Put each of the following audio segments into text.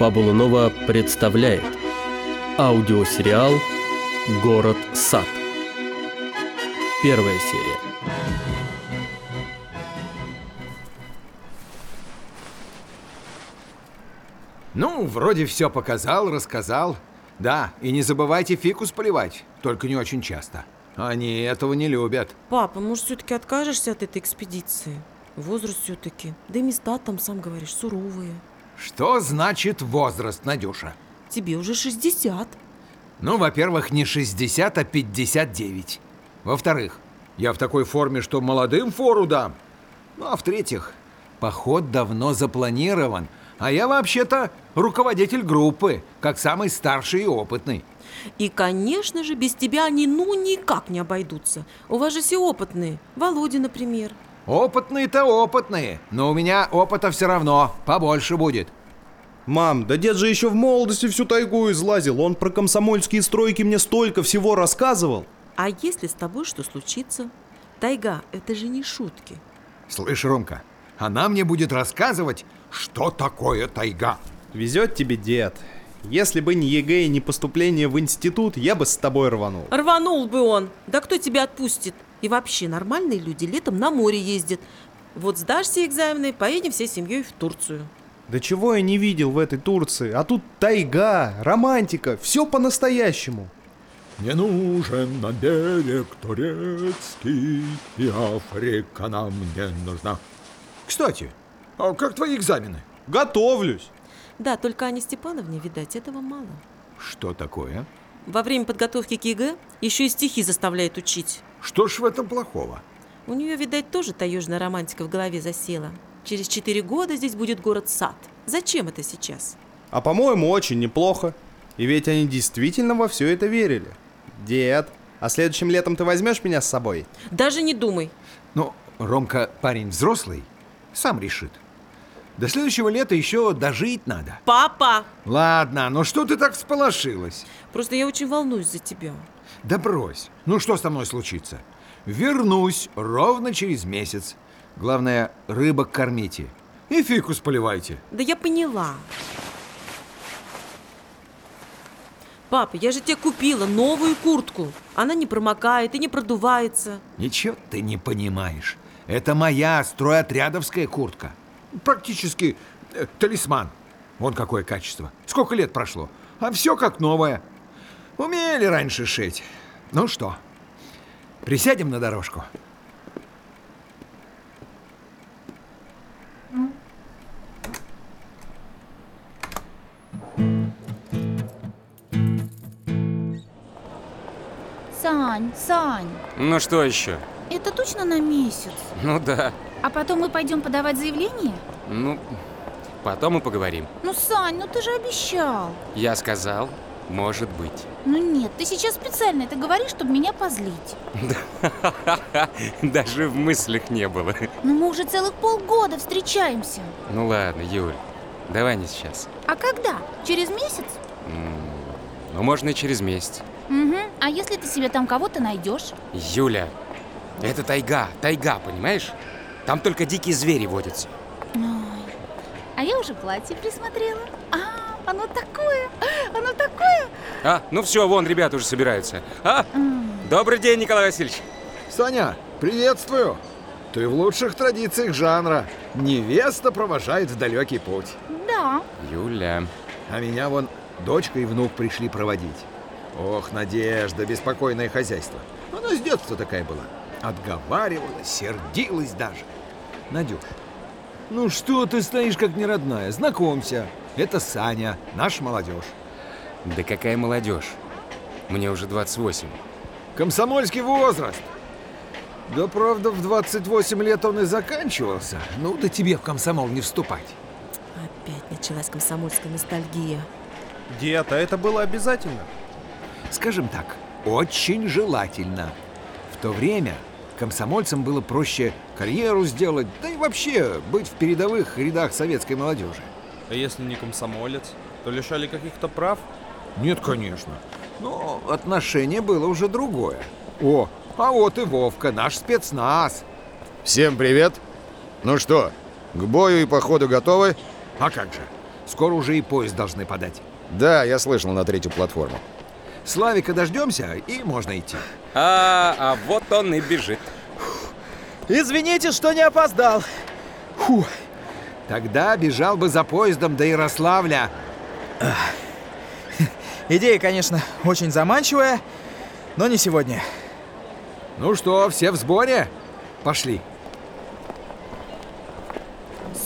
Фабула Нова представляет аудиосериал «Город Сад». Первая серия. Ну, вроде все показал, рассказал. Да, и не забывайте фикус поливать, только не очень часто. Они этого не любят. Папа, может, все-таки откажешься от этой экспедиции? Возраст все-таки. Да и места там, сам говоришь, суровые. Что значит возраст, Надюша? Тебе уже 60. Ну, во-первых, не 60, а 59. Во-вторых, я в такой форме, что молодым фору дам. Ну, а в-третьих, поход давно запланирован, а я вообще-то руководитель группы, как самый старший и опытный. И, конечно же, без тебя они ну никак не обойдутся. У вас же все опытные. Володя, например. Опытные-то опытные, но у меня опыта все равно побольше будет. Мам, да дед же еще в молодости всю тайгу излазил. Он про комсомольские стройки мне столько всего рассказывал. А если с тобой что случится? Тайга, это же не шутки. Слышь, Ромка, она мне будет рассказывать, что такое тайга. Везет тебе дед. Если бы не ЕГЭ и не поступление в институт, я бы с тобой рванул. Рванул бы он. Да кто тебя отпустит? И вообще, нормальные люди летом на море ездят. Вот сдашь все экзамены, поедем всей семьей в Турцию. Да чего я не видел в этой Турции? А тут тайга, романтика, все по-настоящему. Не нужен на берег турецкий, и Африка нам не нужна. Кстати, а как твои экзамены? Готовлюсь. Да, только Ане Степановне, видать, этого мало. Что такое? Во время подготовки к ЕГЭ еще и стихи заставляет учить. Что ж в этом плохого? У нее, видать, тоже таежная романтика в голове засела. Через четыре года здесь будет город-сад. Зачем это сейчас? А по-моему, очень неплохо. И ведь они действительно во все это верили. Дед, а следующим летом ты возьмешь меня с собой? Даже не думай. Ну, Ромка парень взрослый, сам решит. До следующего лета еще дожить надо. Папа! Ладно, ну что ты так всполошилась? Просто я очень волнуюсь за тебя. Да брось. Ну что со мной случится? Вернусь ровно через месяц. Главное, рыбок кормите. И фикус поливайте. Да я поняла. Папа, я же тебе купила новую куртку. Она не промокает и не продувается. Ничего ты не понимаешь. Это моя стройотрядовская куртка. Практически э, талисман. Вон какое качество. Сколько лет прошло. А все как новое. Умели раньше шить. Ну что, присядем на дорожку? Сань, Сань, Ну что еще? это точно на месяц? Ну да. А потом мы пойдем подавать заявление? Ну, потом мы поговорим. Ну, Сань, ну ты же обещал. Я сказал, может быть. Ну нет, ты сейчас специально это говоришь, чтобы меня позлить. Даже в мыслях не было. Ну мы уже целых полгода встречаемся. Ну ладно, Юль, давай не сейчас. А когда? Через месяц? Ну, можно и через месяц. Угу. А если ты себе там кого-то найдешь? Юля, это тайга, тайга, понимаешь? Там только дикие звери водятся. Ой, а я уже платье присмотрела. А, оно такое, оно такое. А, ну все, вон ребята уже собираются. А, добрый день, Николай Васильевич. Саня, приветствую. Ты в лучших традициях жанра. Невеста провожает в далекий путь. Да. Юля, А меня вон дочка и внук пришли проводить. Ох, Надежда, беспокойное хозяйство. Она с детства такая была. Отговаривала, сердилась даже. Надюш, ну что ты стоишь как неродная? Знакомься. Это Саня, наш молодежь. да какая молодежь. Мне уже 28. Комсомольский возраст. Да правда, в 28 лет он и заканчивался. Ну, да тебе в комсомол не вступать. Опять началась комсомольская ностальгия. Дед, а это было обязательно? Скажем так, очень желательно. В то время комсомольцам было проще карьеру сделать, да и вообще быть в передовых рядах советской молодежи. А если не комсомолец, то лишали каких-то прав? Нет, конечно. Но отношение было уже другое. О, а вот и Вовка, наш спецназ. Всем привет! Ну что, к бою и походу готовы? А как же? Скоро уже и поезд должны подать. Да, я слышал на третью платформу. Славика дождемся, и можно идти. А, а вот он и бежит. Извините, что не опоздал. Фу. Тогда бежал бы за поездом до Ярославля. Идея, конечно, очень заманчивая, но не сегодня. Ну что, все в сборе? Пошли.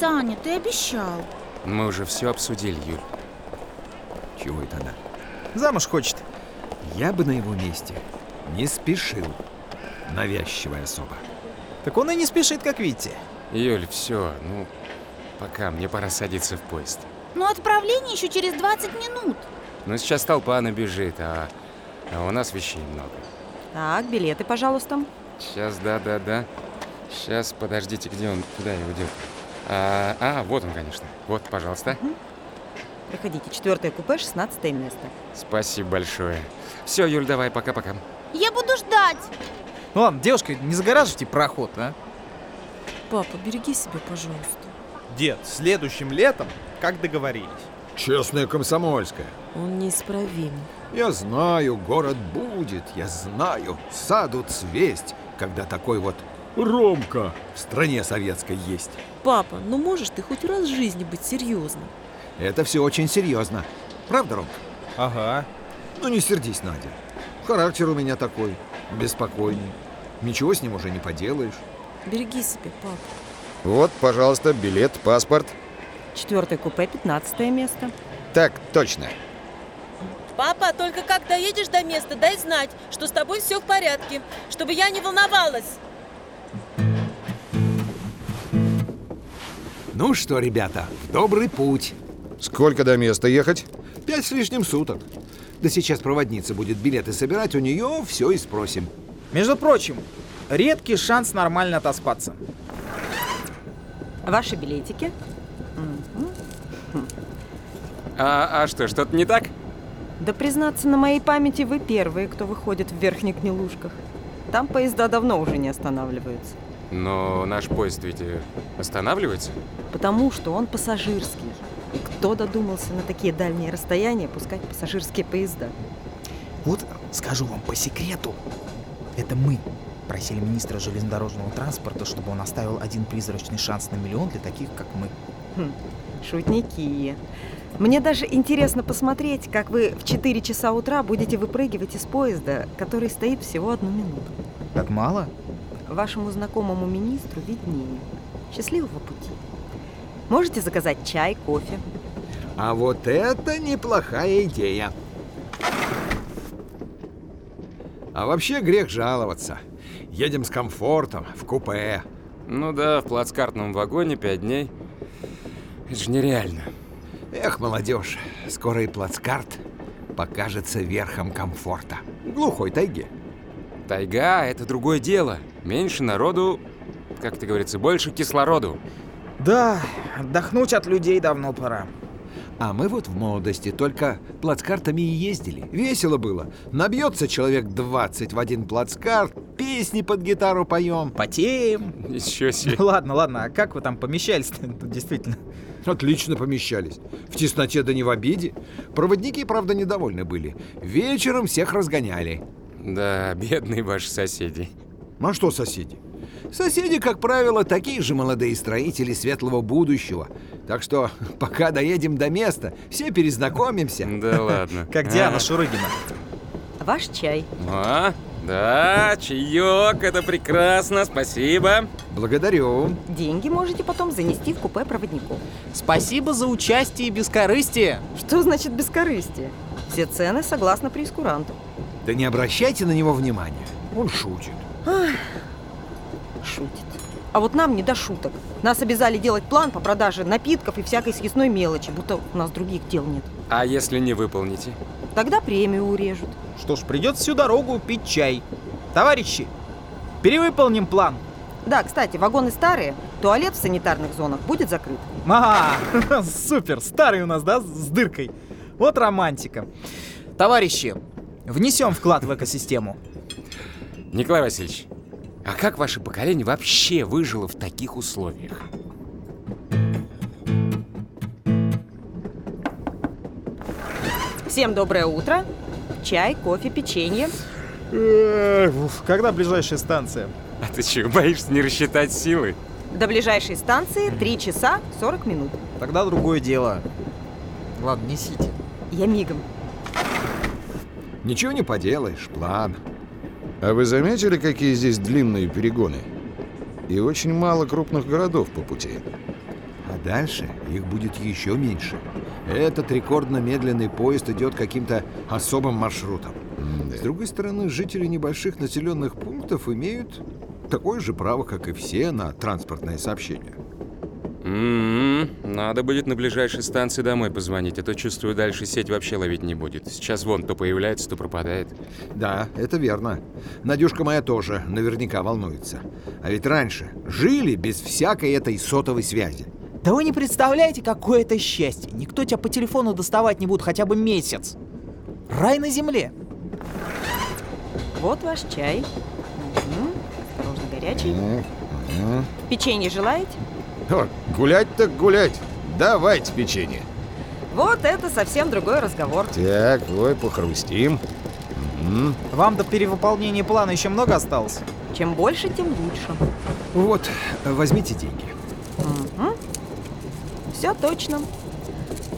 Саня, ты обещал. Мы уже все обсудили, Юль. Чего это она? Замуж хочет. Я бы на его месте не спешил. Навязчивая особа. Так он и не спешит, как видите. Юль, все, ну, пока, мне пора садиться в поезд. Но отправление еще через 20 минут. Ну, сейчас толпа набежит, а, а у нас вещей много. Так, билеты, пожалуйста. Сейчас, да-да-да. Сейчас, подождите, где он, куда его дел? А, а, вот он, конечно. Вот, пожалуйста. Проходите, четвертое купе, 16 место. Спасибо большое. Все, Юль, давай, пока-пока. Я буду ждать. Ну ладно, девушка, не загораживайте проход, а? Папа, береги себя, пожалуйста. Дед, следующим летом, как договорились. Честная комсомольская. Он неисправим. Я знаю, город будет, я знаю, саду цвесть, когда такой вот Ромка в стране советской есть. Папа, ну можешь ты хоть раз в жизни быть серьезным? Это все очень серьезно. Правда, Ромка? Ага. Ну не сердись, Надя. Характер у меня такой, беспокойный. Ничего с ним уже не поделаешь. Береги себя, папа. Вот, пожалуйста, билет, паспорт. Четвертое купе, 15 место. Так, точно. Папа, только как доедешь до места, дай знать, что с тобой все в порядке, чтобы я не волновалась. Ну что, ребята, в добрый путь. Сколько до места ехать? Пять с лишним суток. Да сейчас проводница будет билеты собирать, у нее все и спросим. Между прочим, редкий шанс нормально отоспаться. Ваши билетики. А, а что, что-то не так? Да признаться, на моей памяти вы первые, кто выходит в верхних гнилушках. Там поезда давно уже не останавливаются. Но наш поезд ведь останавливается. Потому что он пассажирский. И кто додумался на такие дальние расстояния пускать пассажирские поезда? Вот скажу вам по секрету. Это мы просили министра железнодорожного транспорта, чтобы он оставил один призрачный шанс на миллион для таких, как мы. Хм, шутники. Мне даже интересно посмотреть, как вы в 4 часа утра будете выпрыгивать из поезда, который стоит всего одну минуту. Так мало? Вашему знакомому министру виднее. Счастливого пути. Можете заказать чай, кофе. А вот это неплохая идея. А вообще грех жаловаться. Едем с комфортом, в купе. Ну да, в плацкартном вагоне пять дней. Это же нереально. Эх, молодежь, скоро и плацкарт покажется верхом комфорта. Глухой тайге. Тайга — это другое дело. Меньше народу, как ты говорится, больше кислороду. Да, отдохнуть от людей давно пора. А мы вот в молодости только плацкартами и ездили. Весело было. Набьется человек 20 в один плацкарт, песни под гитару поем. Потеем. Еще себе. Ладно, ладно, а как вы там помещались Тут действительно. Отлично помещались. В тесноте да не в обиде. Проводники, правда, недовольны были. Вечером всех разгоняли. Да, бедные ваши соседи. А что соседи? Соседи, как правило, такие же молодые строители светлого будущего. Так что, пока доедем до места, все перезнакомимся. Да ладно. Как Диана А. Шурыгина. Ваш чай. А, да, чаек, это прекрасно, спасибо. Благодарю. Деньги можете потом занести в купе проводников. Спасибо за участие и бескорыстие. Что значит бескорыстие? Все цены согласно прескуранту. Да не обращайте на него внимания. Он шутит. Шутит. А вот нам не до шуток. Нас обязали делать план по продаже напитков и всякой съестной мелочи, будто у нас других дел нет. А если не выполните? Тогда премию урежут. Что ж, придется всю дорогу пить чай. Товарищи, перевыполним план. Да, кстати, вагоны старые, туалет в санитарных зонах будет закрыт. Ага, супер, старый у нас, да, с дыркой. Вот романтика. Товарищи, внесем вклад в экосистему. Николай Васильевич, а как ваше поколение вообще выжило в таких условиях? Всем доброе утро. Чай, кофе, печенье. Когда ближайшая станция? А ты чего, боишься не рассчитать силы? До ближайшей станции 3 часа 40 минут. Тогда другое дело. Ладно, несите. Я мигом. Ничего не поделаешь, план. А вы заметили, какие здесь длинные перегоны? И очень мало крупных городов по пути. А дальше их будет еще меньше. Этот рекордно медленный поезд идет каким-то особым маршрутом. С другой стороны, жители небольших населенных пунктов имеют такое же право, как и все, на транспортное сообщение. М-м, Надо будет на ближайшей станции домой позвонить, а то, чувствую, дальше сеть вообще ловить не будет. Сейчас вон то появляется, то пропадает. Да, это верно. Надюшка моя тоже наверняка волнуется. А ведь раньше жили без всякой этой сотовой связи. Да вы не представляете, какое это счастье. Никто тебя по телефону доставать не будет хотя бы месяц. Рай на земле. Вот ваш чай. Мгм. Осторожно, горячий. Мгм. Печенье желаете? О, гулять так гулять. Давайте печенье. Вот это совсем другой разговор. Так, ой, похрустим. Вам до перевыполнения плана еще много осталось? Чем больше, тем лучше. Вот, возьмите деньги. Все точно.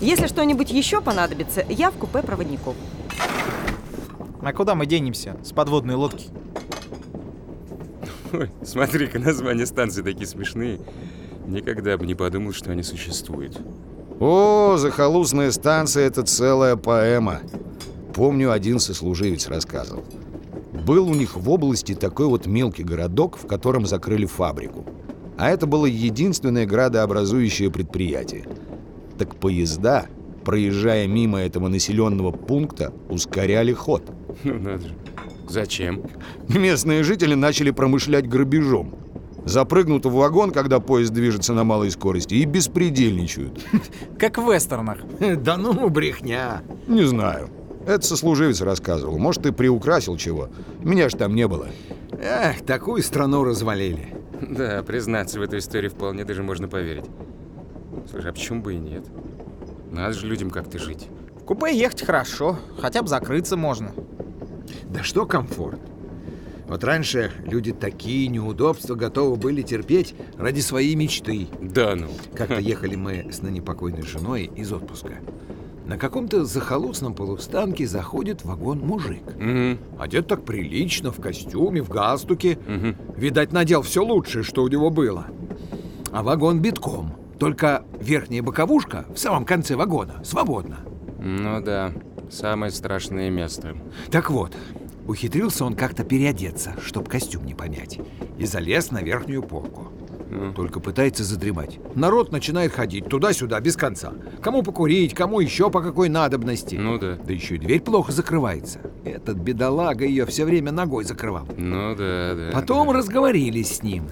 Если что-нибудь еще понадобится, я в купе проводников. А куда мы денемся? С подводной лодки? Ой, смотри-ка, названия станции такие смешные. Никогда бы не подумал, что они существуют. О, захолустная станция — это целая поэма. Помню, один сослуживец рассказывал. Был у них в области такой вот мелкий городок, в котором закрыли фабрику. А это было единственное градообразующее предприятие. Так поезда, проезжая мимо этого населенного пункта, ускоряли ход. Ну надо же. Зачем? Местные жители начали промышлять грабежом. Запрыгнут в вагон, когда поезд движется на малой скорости, и беспредельничают. Как в вестернах. Да ну, брехня. Не знаю. Это сослуживец рассказывал. Может, ты приукрасил чего. Меня ж там не было. Эх, такую страну развалили. Да, признаться, в эту историю вполне даже можно поверить. Слушай, а почему бы и нет? Надо же людям как-то жить. В купе ехать хорошо. Хотя бы закрыться можно. Да что комфорт? Вот раньше люди такие неудобства готовы были терпеть ради своей мечты. Да ну. Как-то ехали мы с ныне покойной женой из отпуска. На каком-то захолустном полустанке заходит в вагон мужик. Угу. Одет так прилично, в костюме, в галстуке. Угу. Видать, надел все лучшее, что у него было. А вагон битком. Только верхняя боковушка в самом конце вагона свободна. Ну да, самое страшное место. Так вот, ухитрился он как-то переодеться, чтоб костюм не помять, и залез на верхнюю полку. Только пытается задремать. Народ начинает ходить туда-сюда без конца. Кому покурить, кому еще по какой надобности. Ну да. Да еще и дверь плохо закрывается. Этот бедолага ее все время ногой закрывал. Ну да, да. Потом да. разговорились с ним.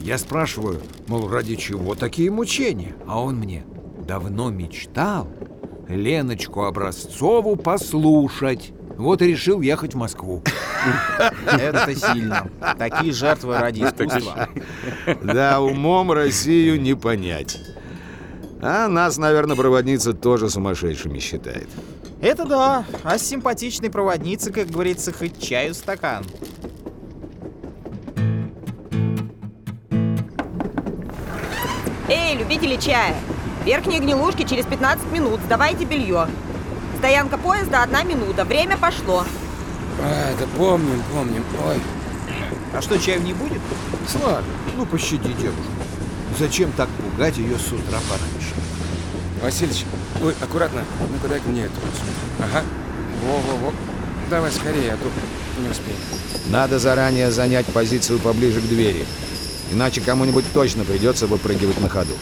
Я спрашиваю, мол, ради чего такие мучения? А он мне давно мечтал Леночку Образцову послушать. Вот и решил ехать в Москву. Это сильно. Такие жертвы ради искусства. Да, умом Россию не понять. А нас, наверное, проводница тоже сумасшедшими считает. Это да. А с симпатичной проводницей, как говорится, хоть чаю стакан. Эй, любители чая! Верхние гнилушки через 15 минут. Сдавайте белье. Стоянка поезда одна минута. Время пошло. А, да помним, помним. Ой. А что, чаю не будет? Слава, ну пощади девушку. Зачем так пугать ее с утра пораньше? Васильич, ой, аккуратно. Ну-ка дай мне эту. Ага. Во-во-во. Давай скорее, а то не успеем. Надо заранее занять позицию поближе к двери. Иначе кому-нибудь точно придется выпрыгивать на ходу.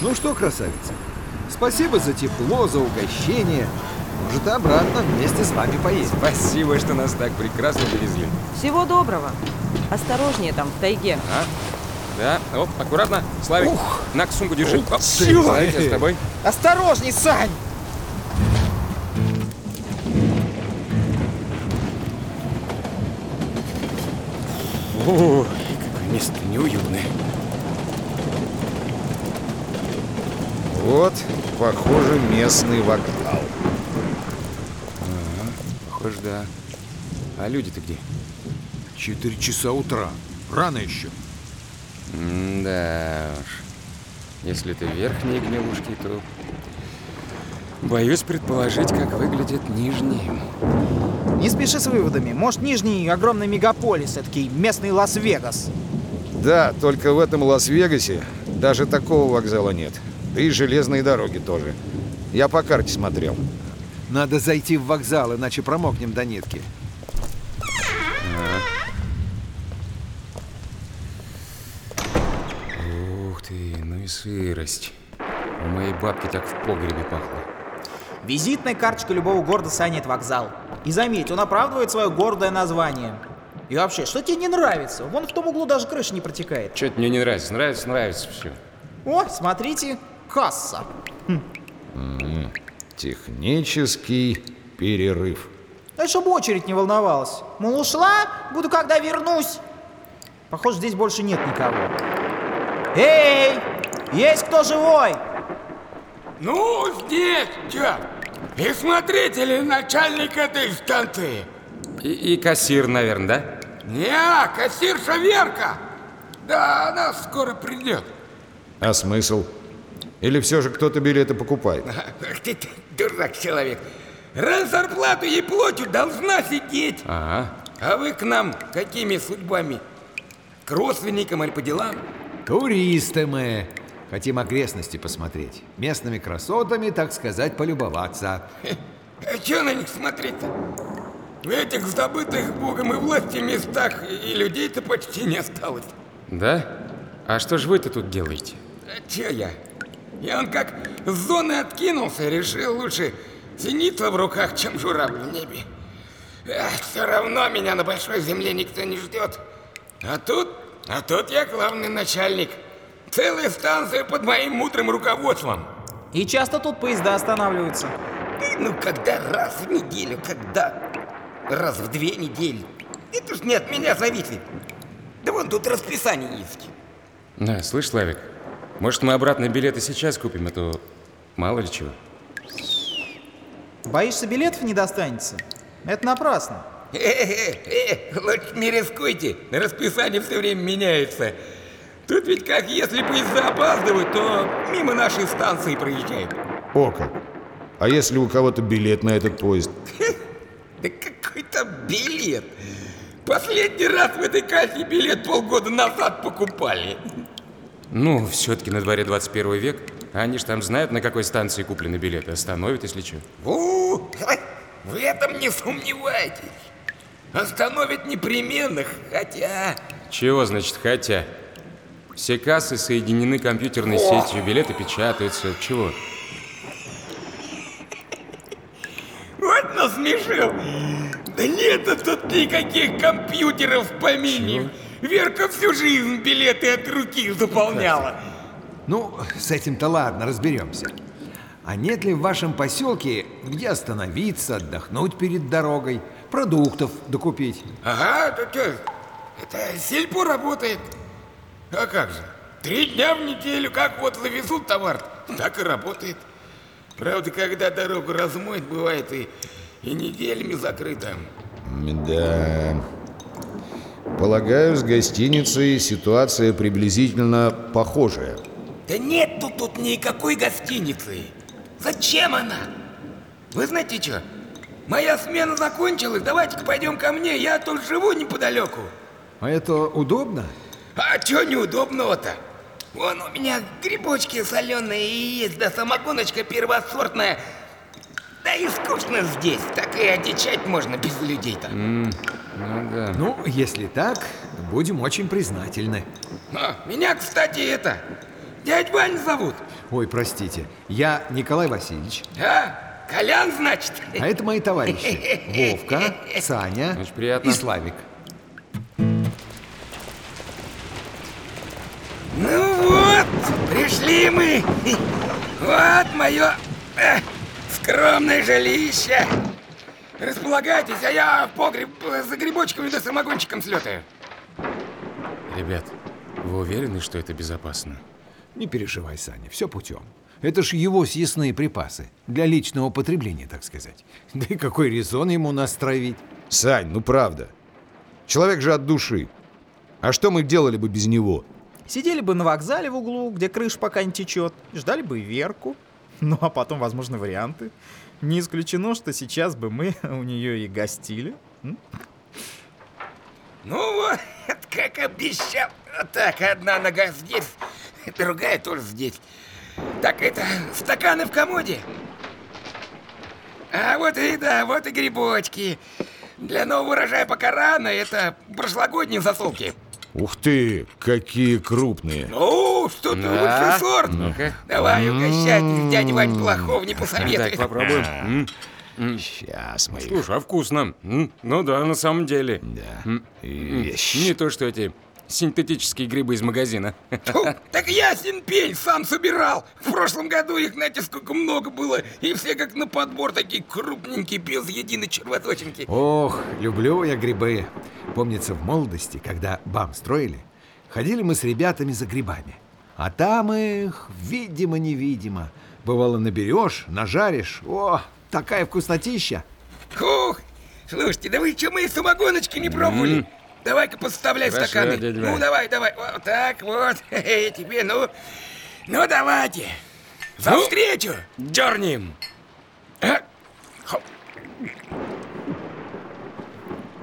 Ну что, красавица, спасибо за тепло, за угощение. Может, и обратно вместе с вами поедем. Спасибо, что нас так прекрасно довезли. Всего доброго. Осторожнее там, в тайге. А? Да, оп, аккуратно. Славик, Ух. на сумку держи. Ух Оп, ты. Славик, я с тобой. Осторожней, Сань! О, какое место неуютное. Вот, похоже, местный вокзал. Похоже, да. А люди-то где? Четыре часа утра. Рано еще. Да уж. Если это верхние гнилушки, то... Боюсь предположить, как выглядят нижние. Не спеши с выводами. Может, Нижний огромный мегаполис, такой местный Лас-Вегас. Да, только в этом Лас-Вегасе даже такого вокзала нет. Да и железные дороги тоже. Я по карте смотрел. Надо зайти в вокзал, иначе промокнем до нитки. Ух ты, ну и сырость. У моей бабки так в погребе пахло. Визитная карточка любого города Саня это вокзал. И заметь, он оправдывает свое гордое название. И вообще, что тебе не нравится? Вон в том углу даже крыша не протекает. Что-то мне не нравится. Нравится, нравится все. О, смотрите, касса. Технический перерыв. Да чтобы очередь не волновалась. Мол, ушла, буду когда вернусь. Похоже, здесь больше нет никого. Эй, есть кто живой? Ну, здесь, чё? И смотритель, и начальник этой станции. И, и кассир, наверное, да? Не, кассирша Верка. Да, она скоро придет. А смысл? Или все же кто-то билеты покупает? Ах ты, ты дурак человек. Раз зарплату ей платят, должна сидеть. Ага. А вы к нам какими судьбами? К родственникам или по делам? Туристы мы. Хотим окрестности посмотреть. Местными красотами, так сказать, полюбоваться. А что на них смотреть-то? В этих забытых богом и власти местах и людей-то почти не осталось. Да? А что же вы-то тут делаете? А че я? Я он как с зоны откинулся, решил лучше синица в руках, чем журавль в небе. Эх, все равно меня на большой земле никто не ждет. А тут, а тут я главный начальник. Целая станция под моим мудрым руководством. И часто тут поезда останавливаются. Ну, когда раз в неделю, когда раз в две недели. Это ж не от меня зависит. Да вон тут расписание есть. Да, слышь, Славик, может мы обратно билеты сейчас купим, а то мало ли чего. Боишься, билетов не достанется? Это напрасно. Э-э-э, лучше не рискуйте, расписание все время меняется. Тут ведь как если поезда опаздывают, то мимо нашей станции проезжают. О как! А если у кого-то билет на этот поезд? Да какой-то билет. Последний раз в этой кассе билет полгода назад покупали. Ну, все-таки на дворе 21 век. Они ж там знают, на какой станции куплены билеты. Остановят, если что. У, в этом не сомневайтесь. Остановят непременных, хотя... Чего значит хотя? Все кассы соединены компьютерной сетью, билеты печатаются. Чего? Вот насмешил. Да нет тут никаких компьютеров в помине. Верка всю жизнь билеты от руки заполняла. Ну, с этим-то ладно, разберемся. А нет ли в вашем поселке где остановиться, отдохнуть перед дорогой, продуктов докупить? Ага, это, это сельпо работает. А как же? Три дня в неделю, как вот завезут товар, так и работает. Правда, когда дорогу размоет, бывает и, и неделями закрыто. Да. Полагаю, с гостиницей ситуация приблизительно похожая. Да нет тут, тут никакой гостиницы. Зачем она? Вы знаете что? Моя смена закончилась, давайте-ка пойдем ко мне, я тут живу неподалеку. А это удобно? А что неудобного-то? Вон у меня грибочки соленые и есть, да самогоночка первосортная. Да и скучно здесь, так и одичать можно без людей-то. М, ну да. Ну, если так, будем очень признательны. А, меня, кстати, это, дядь Вань зовут. Ой, простите, я Николай Васильевич, А? Колян, значит? а это мои товарищи Вовка, Саня Очень приятно. и Славик. Ну вот, пришли мы. Вот мое э, скромное жилище. Располагайтесь, а я в погреб за грибочками да самогончиком слетаю. Ребят, вы уверены, что это безопасно? Не переживай, Саня, все путем. Это ж его съестные припасы. Для личного потребления, так сказать. Да и какой резон ему нас травить? Сань, ну правда. Человек же от души. А что мы делали бы без него? Сидели бы на вокзале в углу, где крыша пока не течет, ждали бы Верку. Ну а потом возможны варианты. Не исключено, что сейчас бы мы у нее и гостили. Ну вот, как обещал. Так, одна нога здесь, другая тоже здесь. Так, это стаканы в комоде. А вот и да, вот и грибочки. Для нового урожая пока рано, это прошлогодние засолки. Ух ты, какие крупные. Ну, что ты, Да? лучший сорт. Ну-ка. Давай, угощайтесь, дядя Вань плохого не Так, посоветует. попробуем. М, Сейчас мы их... Слушай, а вкусно. Ну да, на самом деле. Да. Вещь. Не то, что эти синтетические грибы из магазина. Фу, так ясен пень, сам собирал. В прошлом году их, знаете, сколько много было. И все как на подбор, такие крупненькие, без единой червоточинки. Ох, люблю я грибы. Помнится, в молодости, когда БАМ строили, ходили мы с ребятами за грибами. А там их, видимо-невидимо. Бывало, наберешь, нажаришь. О, такая вкуснотища. Ух, слушайте, да вы что, мои самогоночки не пробовали? Давай-ка подставляй Хорошо, стаканы. дядя Ну, давай, давай. Вот так вот. Тебе, ну. Ну, давайте. За Ну? встречу. Дернем!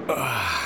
А?